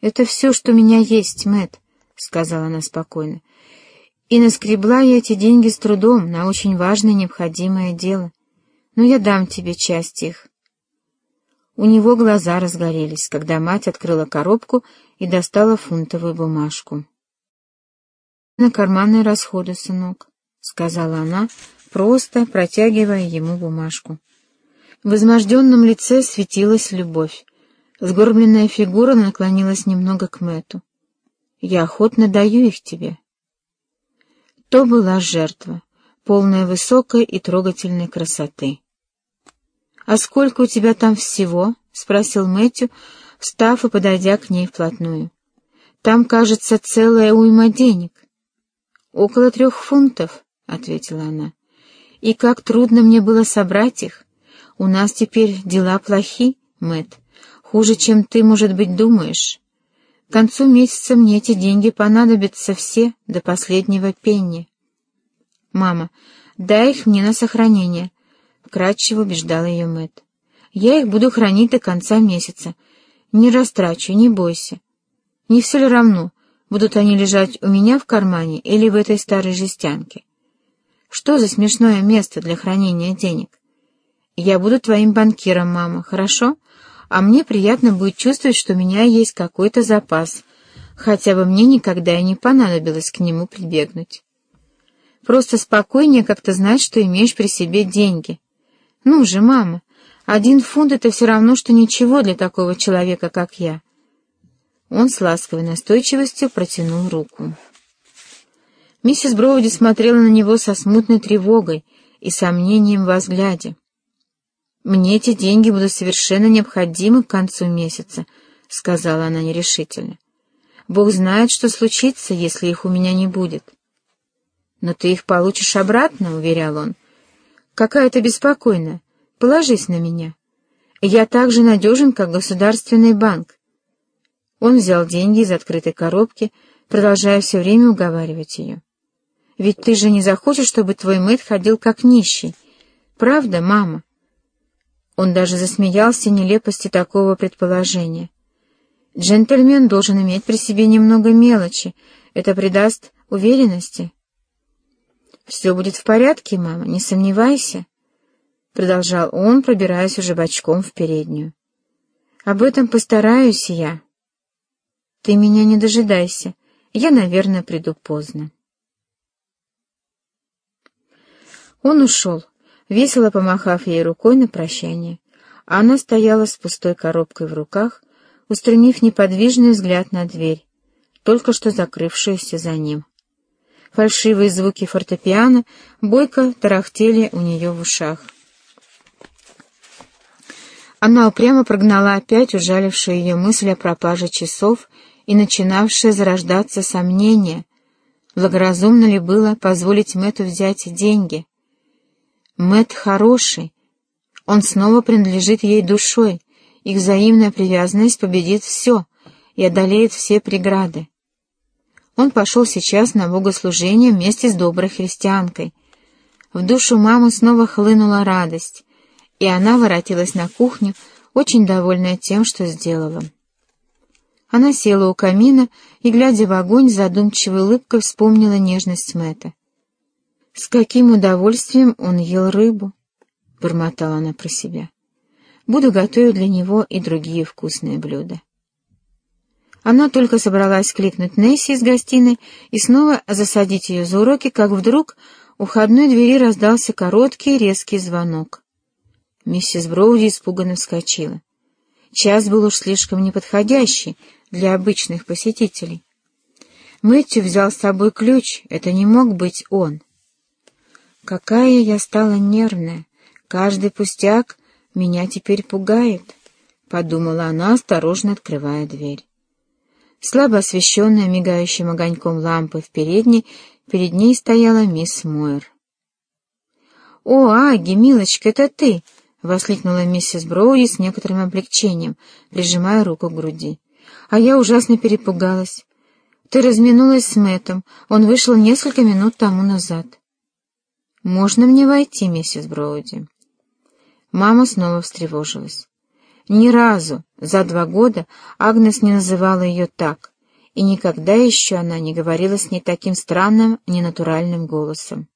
«Это все, что у меня есть, Мэт, сказала она спокойно. «И наскребла я эти деньги с трудом на очень важное необходимое дело. Но я дам тебе часть их». У него глаза разгорелись, когда мать открыла коробку и достала фунтовую бумажку. «На карманные расходы, сынок», — сказала она, просто протягивая ему бумажку. В изможденном лице светилась любовь. Сгорбленная фигура наклонилась немного к Мэту. «Я охотно даю их тебе». То была жертва, полная высокой и трогательной красоты. «А сколько у тебя там всего?» — спросил Мэтью, встав и подойдя к ней вплотную. «Там, кажется, целая уйма денег». «Около трех фунтов», — ответила она. «И как трудно мне было собрать их. У нас теперь дела плохи, Мэтт. Хуже, чем ты, может быть, думаешь. К концу месяца мне эти деньги понадобятся все, до последнего пенни. Мама, дай их мне на сохранение, — вкратчиво убеждал ее Мэтт. Я их буду хранить до конца месяца. Не растрачу, не бойся. Не все ли равно, будут они лежать у меня в кармане или в этой старой жестянке? Что за смешное место для хранения денег? Я буду твоим банкиром, мама, хорошо? А мне приятно будет чувствовать, что у меня есть какой-то запас, хотя бы мне никогда и не понадобилось к нему прибегнуть. Просто спокойнее как-то знать, что имеешь при себе деньги. Ну же, мама, один фунт — это все равно, что ничего для такого человека, как я. Он с ласковой настойчивостью протянул руку. Миссис Броуди смотрела на него со смутной тревогой и сомнением во взгляде. «Мне эти деньги будут совершенно необходимы к концу месяца», — сказала она нерешительно. «Бог знает, что случится, если их у меня не будет». «Но ты их получишь обратно», — уверял он. «Какая ты беспокойная. Положись на меня. Я так же надежен, как государственный банк». Он взял деньги из открытой коробки, продолжая все время уговаривать ее. «Ведь ты же не захочешь, чтобы твой мэтт ходил как нищий. Правда, мама?» Он даже засмеялся нелепости такого предположения. Джентльмен должен иметь при себе немного мелочи. Это придаст уверенности. «Все будет в порядке, мама, не сомневайся», — продолжал он, пробираясь уже бочком в переднюю. «Об этом постараюсь я». «Ты меня не дожидайся. Я, наверное, приду поздно». Он ушел весело помахав ей рукой на прощание. А она стояла с пустой коробкой в руках, устремив неподвижный взгляд на дверь, только что закрывшуюся за ним. Фальшивые звуки фортепиано бойко тарахтели у нее в ушах. Она упрямо прогнала опять ужалившую ее мысль о пропаже часов и начинавшее зарождаться сомнение, благоразумно ли было позволить Мэтту взять деньги, Мэт хороший. Он снова принадлежит ей душой. Их взаимная привязанность победит все и одолеет все преграды. Он пошел сейчас на богослужение вместе с доброй христианкой. В душу мамы снова хлынула радость, и она воротилась на кухню, очень довольная тем, что сделала. Она села у камина и, глядя в огонь, задумчивой улыбкой вспомнила нежность Мэтта. С каким удовольствием он ел рыбу, — бормотала она про себя. Буду готовить для него и другие вкусные блюда. Она только собралась кликнуть Несси из гостиной и снова засадить ее за уроки, как вдруг у входной двери раздался короткий резкий звонок. Миссис Броуди испуганно вскочила. Час был уж слишком неподходящий для обычных посетителей. Мэтью взял с собой ключ, это не мог быть он. Какая я стала нервная! Каждый пустяк меня теперь пугает, — подумала она, осторожно открывая дверь. Слабо освещенная мигающим огоньком лампы в передней, перед ней стояла мисс Мойер. «О, Аги, милочка, это ты!» — воскликнула миссис Броуди с некоторым облегчением, прижимая руку к груди. «А я ужасно перепугалась. Ты разминулась с Мэттом, он вышел несколько минут тому назад». «Можно мне войти, миссис Броуди?» Мама снова встревожилась. Ни разу за два года Агнес не называла ее так, и никогда еще она не говорила с ней таким странным, ненатуральным голосом.